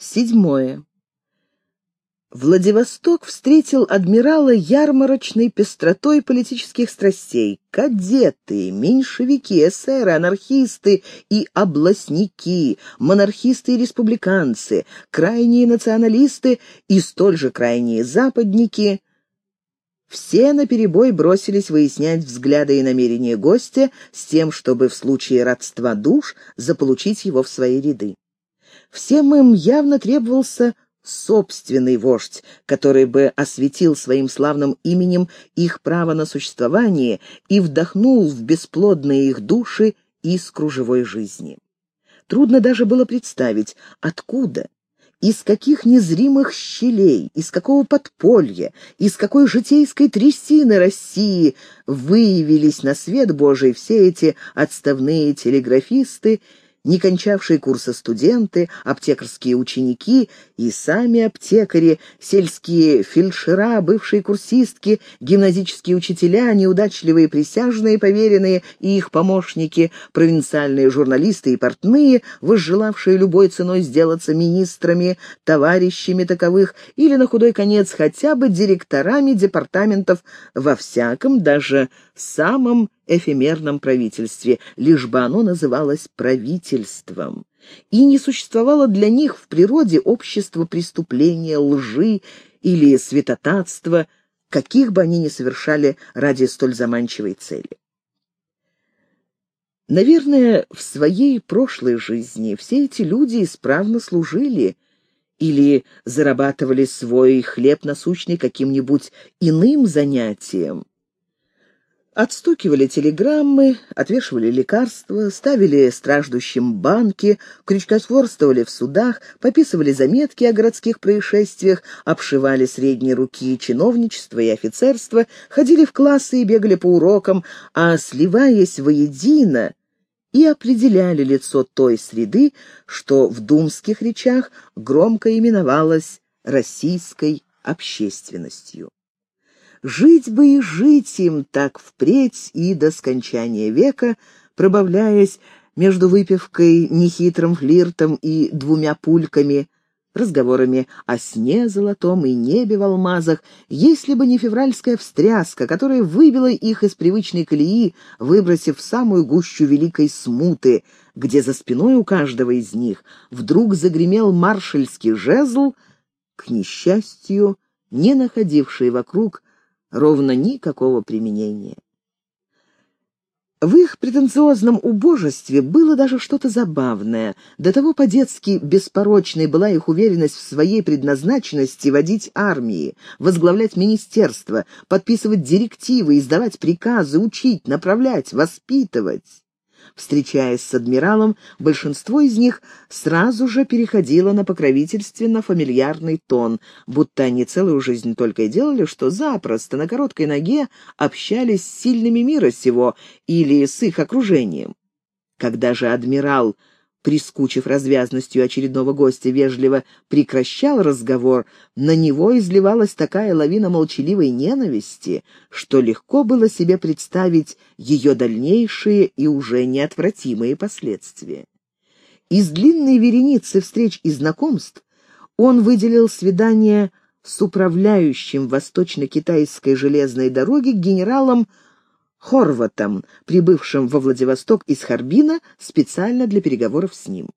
Седьмое. Владивосток встретил адмирала ярмарочной пестротой политических страстей. Кадеты, меньшевики, эсеры, анархисты и областники, монархисты и республиканцы, крайние националисты и столь же крайние западники — все наперебой бросились выяснять взгляды и намерения гостя с тем, чтобы в случае родства душ заполучить его в свои ряды. Всем им явно требовался собственный вождь, который бы осветил своим славным именем их право на существование и вдохнул в бесплодные их души искру живой жизни. Трудно даже было представить, откуда, из каких незримых щелей, из какого подполья, из какой житейской трясины России выявились на свет Божий все эти отставные телеграфисты не кончавшие курсы студенты, аптекарские ученики и сами аптекари, сельские фельдшера, бывшие курсистки, гимназические учителя, неудачливые присяжные поверенные и их помощники, провинциальные журналисты и портные, возжелавшие любой ценой сделаться министрами, товарищами таковых или, на худой конец, хотя бы директорами департаментов во всяком, даже самом эфемерном правительстве, лишь бы оно называлось правительством. И не существовало для них в природе общества преступления, лжи или святотатства, каких бы они ни совершали ради столь заманчивой цели. Наверное, в своей прошлой жизни все эти люди исправно служили или зарабатывали свой хлеб насущный каким-нибудь иным занятием, Отстукивали телеграммы, отвешивали лекарства, ставили страждущим банки, крючкотворствовали в судах, пописывали заметки о городских происшествиях, обшивали средние руки чиновничество и офицерство, ходили в классы и бегали по урокам, а, сливаясь воедино, и определяли лицо той среды, что в думских речах громко именовалось российской общественностью. Жить бы и жить им так впредь и до скончания века, пробавляясь между выпивкой, нехитрым флиртом и двумя пульками, разговорами о сне золотом и небе в алмазах, если бы не февральская встряска, которая выбила их из привычной колеи, выбросив в самую гущу великой смуты, где за спиной у каждого из них вдруг загремел маршальский жезл, к несчастью, не находивший вокруг ровно никакого применения. В их претенциозном убожестве было даже что-то забавное. До того по-детски беспорочной была их уверенность в своей предназначенности водить армии, возглавлять министерство, подписывать директивы, издавать приказы, учить, направлять, воспитывать. Встречаясь с адмиралом, большинство из них сразу же переходило на покровительственно-фамильярный тон, будто они целую жизнь только и делали, что запросто на короткой ноге общались с сильными мира сего или с их окружением. Когда же адмирал прискучив развязностью очередного гостя, вежливо прекращал разговор, на него изливалась такая лавина молчаливой ненависти, что легко было себе представить ее дальнейшие и уже неотвратимые последствия. Из длинной вереницы встреч и знакомств он выделил свидание с управляющим восточно-китайской железной дороги генералом Хорватом, прибывшим во Владивосток из Харбина специально для переговоров с ним.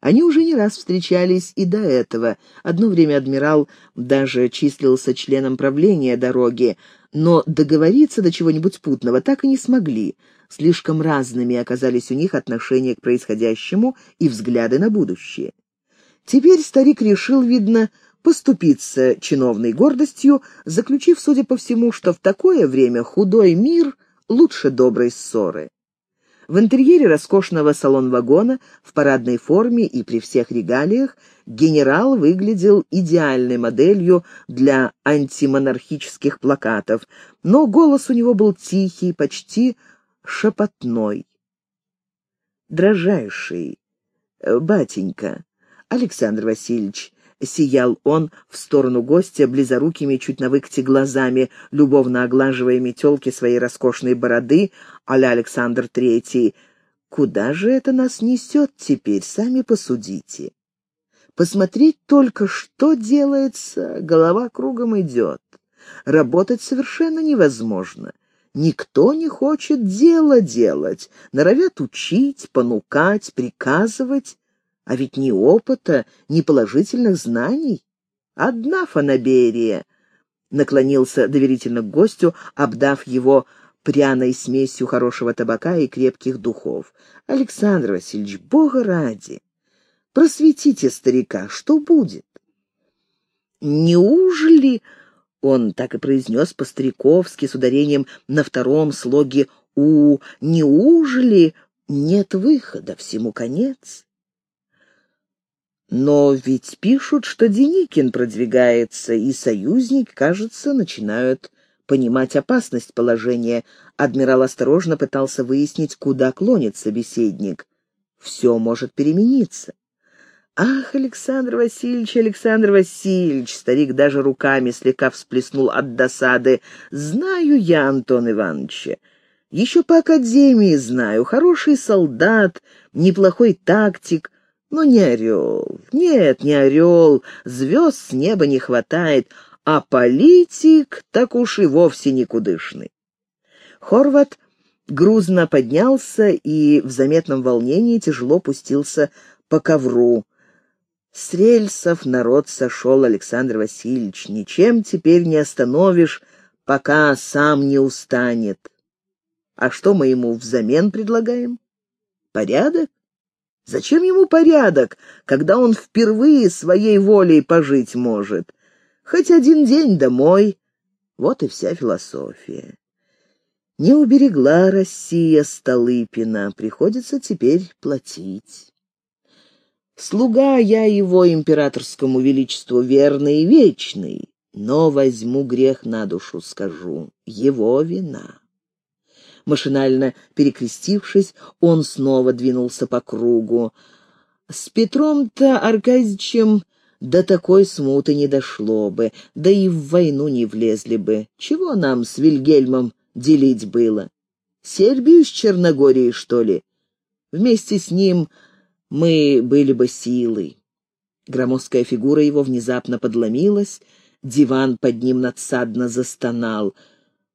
Они уже не раз встречались и до этого. Одно время адмирал даже числился членом правления дороги, но договориться до чего-нибудь путного так и не смогли. Слишком разными оказались у них отношения к происходящему и взгляды на будущее. Теперь старик решил, видно, поступиться чиновной гордостью, заключив, судя по всему, что в такое время худой мир лучше доброй ссоры. В интерьере роскошного салон-вагона, в парадной форме и при всех регалиях, генерал выглядел идеальной моделью для антимонархических плакатов, но голос у него был тихий, почти шепотной. «Дрожайший, батенька, Александр Васильевич, Сиял он в сторону гостя близорукими, чуть на выкате глазами, любовно оглаживая метелки своей роскошной бороды а-ля Александр Третий. «Куда же это нас несет теперь, сами посудите?» Посмотреть только, что делается, голова кругом идет. Работать совершенно невозможно. Никто не хочет дело делать, норовят учить, понукать, приказывать, а ведь ни опыта, ни положительных знаний. Одна фанаберия. Наклонился доверительно к гостю, обдав его пряной смесью хорошего табака и крепких духов. «Александр Васильевич, Бога ради, просветите старика, что будет?» «Неужели...» Он так и произнес по-стариковски с ударением на втором слоге «у». «Неужели нет выхода, всему конец?» Но ведь пишут, что Деникин продвигается, и союзники, кажется, начинают понимать опасность положения. Адмирал осторожно пытался выяснить, куда клонит собеседник. Все может перемениться. «Ах, Александр Васильевич, Александр Васильевич!» Старик даже руками слегка всплеснул от досады. «Знаю я Антон Ивановича. Еще по академии знаю. Хороший солдат, неплохой тактик, но не орел. Нет, не орел. Звезд с неба не хватает. А политик так уж и вовсе никудышный». Хорват грузно поднялся и в заметном волнении тяжело пустился по ковру. С рельсов народ сошел, Александр Васильевич. Ничем теперь не остановишь, пока сам не устанет. А что мы ему взамен предлагаем? Порядок? Зачем ему порядок, когда он впервые своей волей пожить может? Хоть один день домой. Вот и вся философия. Не уберегла Россия Столыпина, приходится теперь платить. Слуга я его императорскому величеству верный и вечный, но возьму грех на душу, скажу, его вина. Машинально перекрестившись, он снова двинулся по кругу. С Петром-то Аркадьевичем до такой смуты не дошло бы, да и в войну не влезли бы. Чего нам с Вильгельмом делить было? Сербию с Черногорией, что ли? Вместе с ним мы были бы силой. Громоздкая фигура его внезапно подломилась, диван под ним надсадно застонал.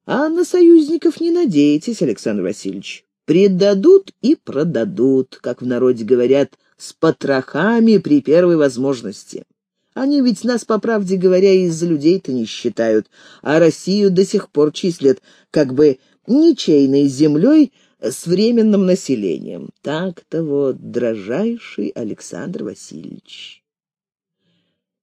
А на союзников не надейтесь, Александр Васильевич. Предадут и продадут, как в народе говорят, с потрохами при первой возможности. Они ведь нас, по правде говоря, из-за людей-то не считают, а Россию до сих пор числят как бы ничейной землей, с временным населением. Так-то вот, дрожайший Александр Васильевич.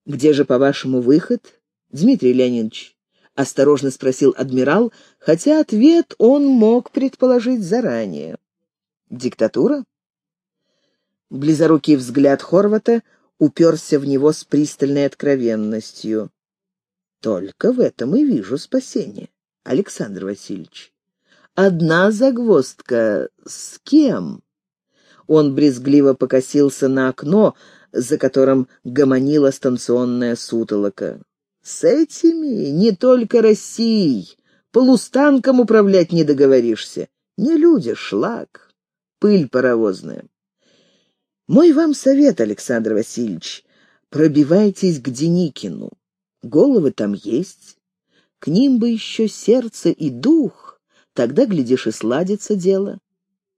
«Где же, по-вашему, выход, Дмитрий Леонидович?» — осторожно спросил адмирал, хотя ответ он мог предположить заранее. «Диктатура?» Близорукий взгляд Хорвата уперся в него с пристальной откровенностью. «Только в этом и вижу спасение, Александр Васильевич. Одна загвоздка. С кем? Он брезгливо покосился на окно, за которым гомонила станционная сутолока. С этими не только Россией. Полустанком управлять не договоришься. Не люди, шлак, пыль паровозная. Мой вам совет, Александр Васильевич, пробивайтесь к Деникину. Головы там есть. К ним бы еще сердце и дух. Тогда, глядишь, и сладится дело.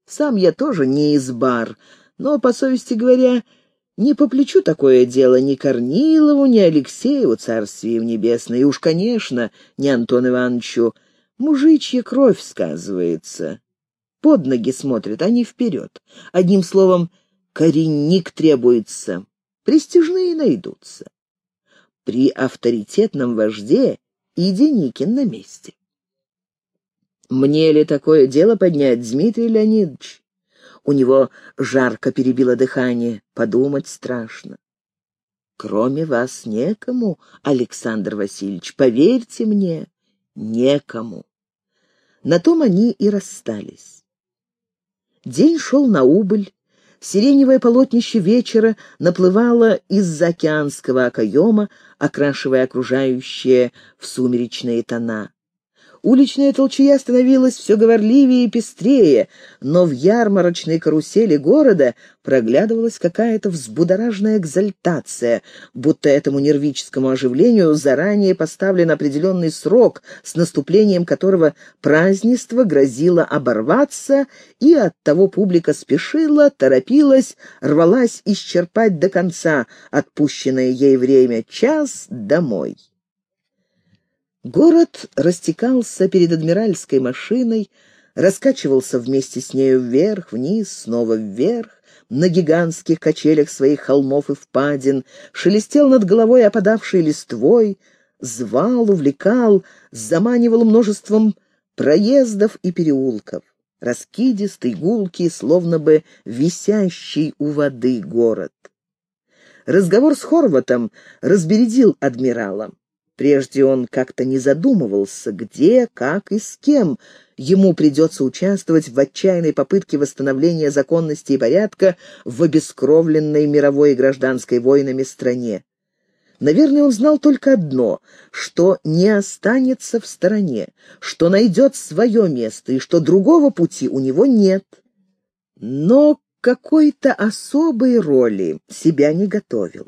Сам я тоже не из бар, но, по совести говоря, не по плечу такое дело ни Корнилову, ни Алексееву, царствие небесное, и уж, конечно, не Антон Ивановичу. Мужичья кровь сказывается. Под ноги смотрят, а не вперед. Одним словом, коренник требуется. Престижные найдутся. При авторитетном вожде и Деникин на месте. Мне ли такое дело поднять, Дмитрий Леонидович? У него жарко перебило дыхание. Подумать страшно. Кроме вас некому, Александр Васильевич, поверьте мне, некому. На том они и расстались. День шел на убыль. Сиреневое полотнище вечера наплывало из-за океанского окоема, окрашивая окружающее в сумеречные тона. Уличная толчая становилась все говорливее и пестрее, но в ярмарочной карусели города проглядывалась какая-то взбудораженная экзальтация, будто этому нервическому оживлению заранее поставлен определенный срок, с наступлением которого празднество грозило оборваться, и оттого публика спешила, торопилась, рвалась исчерпать до конца отпущенное ей время час домой. Город растекался перед адмиральской машиной, раскачивался вместе с нею вверх, вниз, снова вверх, на гигантских качелях своих холмов и впадин, шелестел над головой опадавшей листвой, звал, увлекал, заманивал множеством проездов и переулков. Раскидистый, гулкий, словно бы висящий у воды город. Разговор с Хорватом разбередил адмирала. Прежде он как-то не задумывался, где, как и с кем ему придется участвовать в отчаянной попытке восстановления законности и порядка в обескровленной мировой и гражданской войнами стране. Наверное, он знал только одно, что не останется в стороне, что найдет свое место и что другого пути у него нет. Но какой-то особой роли себя не готовил.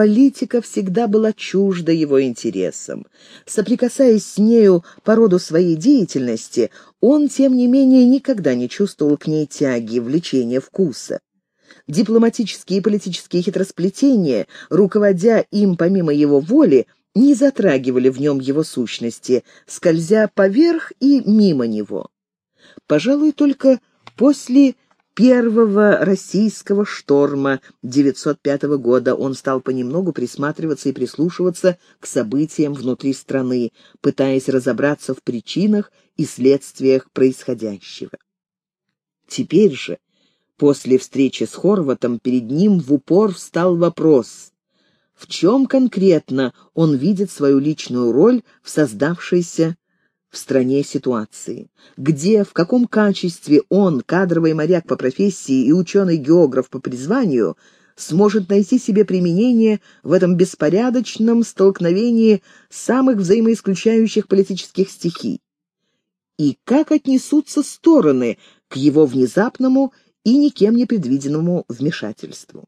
Политика всегда была чужда его интересам. Соприкасаясь с нею по роду своей деятельности, он, тем не менее, никогда не чувствовал к ней тяги, влечения, вкуса. Дипломатические и политические хитросплетения, руководя им помимо его воли, не затрагивали в нем его сущности, скользя поверх и мимо него. Пожалуй, только после первого российского шторма 905 года он стал понемногу присматриваться и прислушиваться к событиям внутри страны, пытаясь разобраться в причинах и следствиях происходящего. Теперь же, после встречи с Хорватом, перед ним в упор встал вопрос, в чем конкретно он видит свою личную роль в создавшейся в стране ситуации. Где, в каком качестве он, кадровый моряк по профессии и ученый-географ по призванию, сможет найти себе применение в этом беспорядочном столкновении самых взаимоисключающих политических стихий. И как отнесутся стороны к его внезапному и никем не предвиденному вмешательству.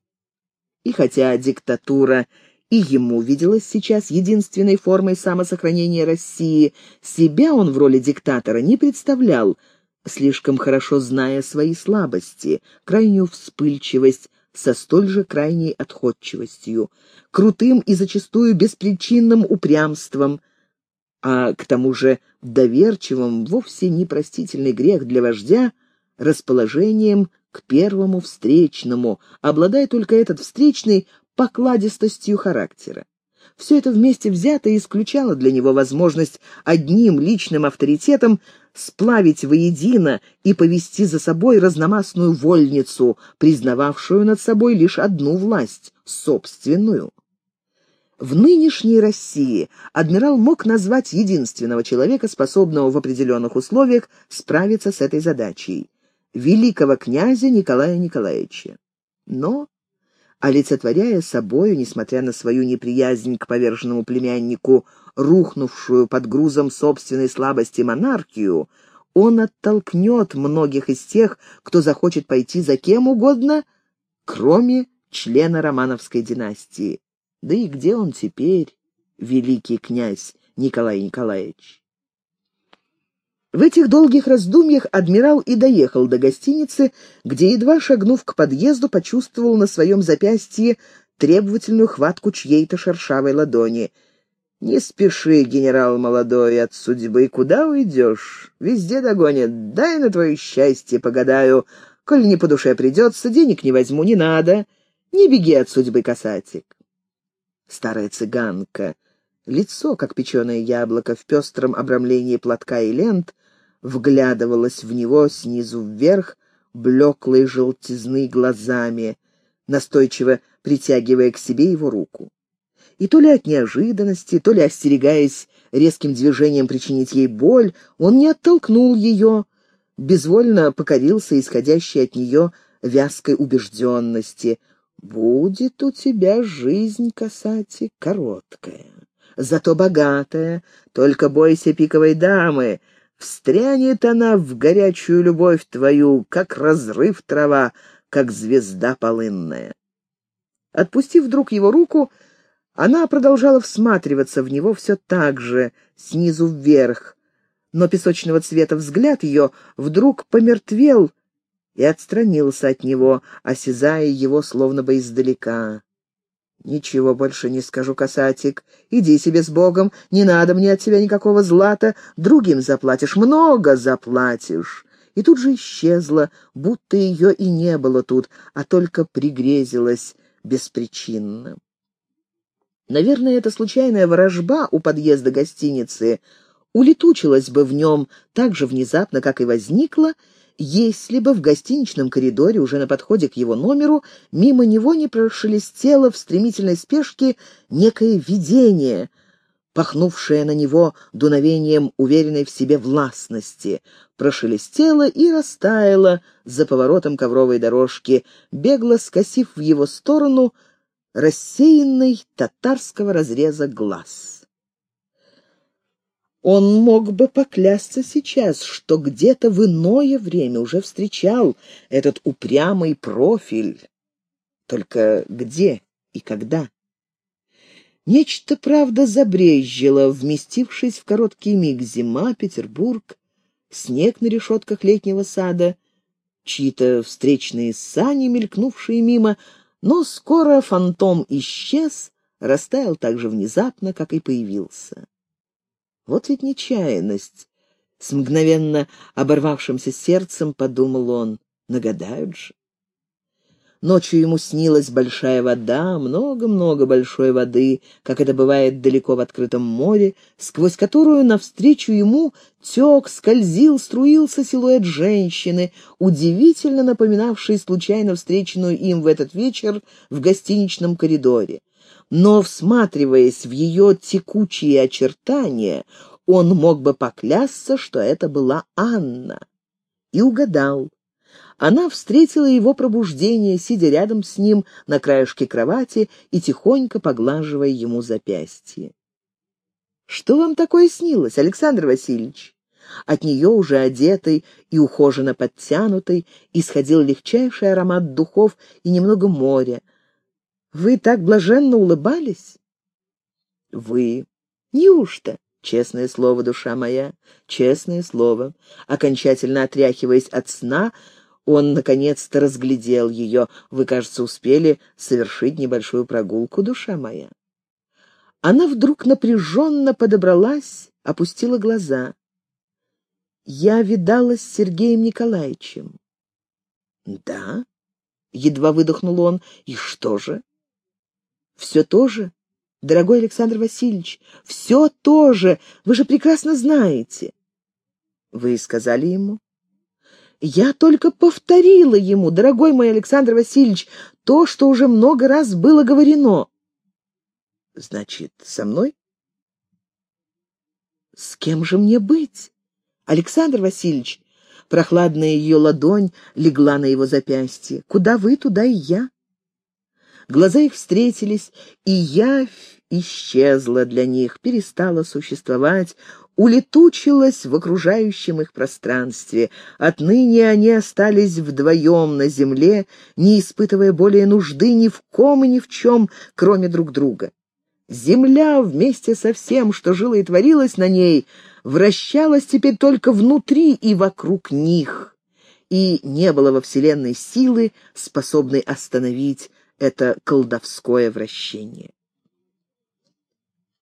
И хотя диктатура и ему виделась сейчас единственной формой самосохранения России. Себя он в роли диктатора не представлял, слишком хорошо зная свои слабости, крайнюю вспыльчивость, со столь же крайней отходчивостью, крутым и зачастую беспричинным упрямством, а к тому же доверчивым, вовсе непростительный грех для вождя, расположением к первому встречному, обладая только этот встречный покладистостью характера. Все это вместе взято исключало для него возможность одним личным авторитетом сплавить воедино и повести за собой разномастную вольницу, признававшую над собой лишь одну власть — собственную. В нынешней России адмирал мог назвать единственного человека, способного в определенных условиях справиться с этой задачей — великого князя Николая Николаевича. Но олицетворяя собою, несмотря на свою неприязнь к поверженному племяннику, рухнувшую под грузом собственной слабости монархию, он оттолкнет многих из тех, кто захочет пойти за кем угодно, кроме члена Романовской династии. Да и где он теперь, великий князь Николай Николаевич? В этих долгих раздумьях адмирал и доехал до гостиницы, где, едва шагнув к подъезду, почувствовал на своем запястье требовательную хватку чьей-то шершавой ладони. «Не спеши, генерал молодой, от судьбы, куда уйдешь? Везде догонят. Дай на твое счастье погадаю. Коль не по душе придется, денег не возьму, не надо. Не беги от судьбы, касатик». Старая цыганка, лицо, как печеное яблоко, в пестром обрамлении платка и лент, вглядывалась в него снизу вверх блеклой желтизны глазами, настойчиво притягивая к себе его руку. И то ли от неожиданности, то ли остерегаясь резким движением причинить ей боль, он не оттолкнул ее, безвольно покорился исходящей от нее вязкой убежденности. «Будет у тебя жизнь, касати, короткая. зато богатая. Только бойся пиковой дамы. Встрянет она в горячую любовь твою, как разрыв трава, как звезда полынная. Отпустив вдруг его руку, она продолжала всматриваться в него все так же, снизу вверх, но песочного цвета взгляд ее вдруг помертвел и отстранился от него, осязая его словно бы издалека. «Ничего больше не скажу, касатик. Иди себе с Богом, не надо мне от тебя никакого злата. Другим заплатишь, много заплатишь». И тут же исчезла, будто ее и не было тут, а только пригрезилась беспричинно. Наверное, эта случайная ворожба у подъезда гостиницы улетучилась бы в нем так же внезапно, как и возникла, если бы в гостиничном коридоре, уже на подходе к его номеру, мимо него не прошелестело в стремительной спешке некое видение, пахнувшее на него дуновением уверенной в себе властности, прошелестело и растаяло за поворотом ковровой дорожки, бегло скосив в его сторону рассеянный татарского разреза глаз. Он мог бы поклясться сейчас, что где-то в иное время уже встречал этот упрямый профиль. Только где и когда? Нечто, правда, забрезжило, вместившись в короткий миг зима, Петербург, снег на решетках летнего сада, чьи-то встречные сани, мелькнувшие мимо, но скоро фантом исчез, растаял так же внезапно, как и появился. Вот ведь нечаянность. С мгновенно оборвавшимся сердцем подумал он. Нагадают же. Ночью ему снилась большая вода, много-много большой воды, как это бывает далеко в открытом море, сквозь которую навстречу ему тек, скользил, струился силуэт женщины, удивительно напоминавший случайно встреченную им в этот вечер в гостиничном коридоре но, всматриваясь в ее текучие очертания, он мог бы поклясться, что это была Анна. И угадал. Она встретила его пробуждение, сидя рядом с ним на краешке кровати и тихонько поглаживая ему запястье. «Что вам такое снилось, Александр Васильевич?» От нее, уже одетой и ухоженно подтянутой, исходил легчайший аромат духов и немного моря, вы так блаженно улыбались? Вы. Неужто? Честное слово, душа моя, честное слово. Окончательно отряхиваясь от сна, он наконец-то разглядел ее. Вы, кажется, успели совершить небольшую прогулку, душа моя. Она вдруг напряженно подобралась, опустила глаза. Я видалась с Сергеем Николаевичем. Да? Едва выдохнул он. И что же? Все то же, дорогой Александр Васильевич, все то же, вы же прекрасно знаете. Вы сказали ему? Я только повторила ему, дорогой мой Александр Васильевич, то, что уже много раз было говорено. Значит, со мной? С кем же мне быть? Александр Васильевич, прохладная ее ладонь легла на его запястье. Куда вы, туда и я. Глаза их встретились, и явь исчезла для них, перестала существовать, улетучилась в окружающем их пространстве. Отныне они остались вдвоем на земле, не испытывая более нужды ни в ком и ни в чем, кроме друг друга. Земля вместе со всем, что жило и творилось на ней, вращалась теперь только внутри и вокруг них, и не было во Вселенной силы, способной остановить это колдовское вращение.